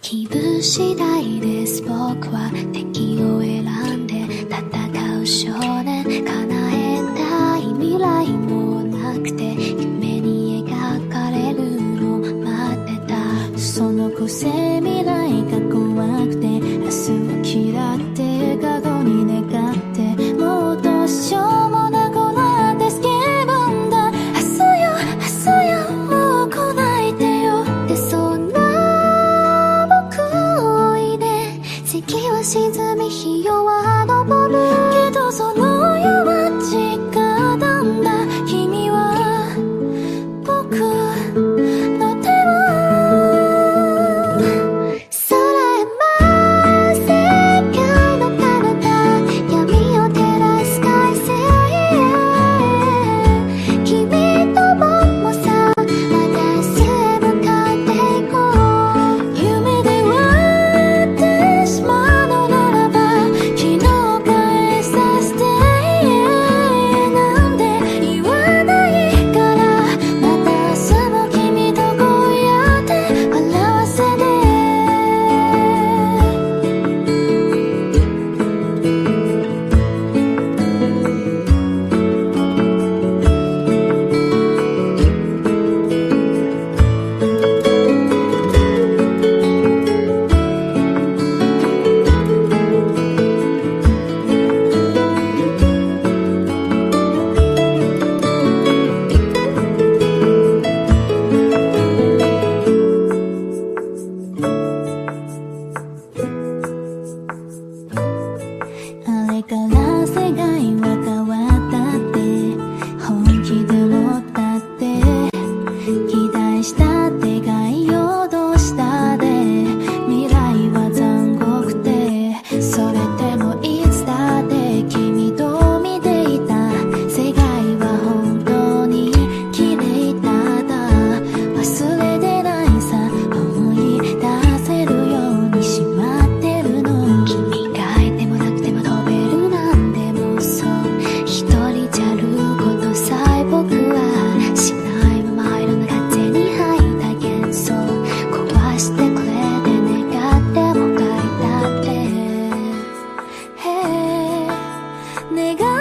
気分次第です。僕は息は沈み日よは昇る。けどその 내가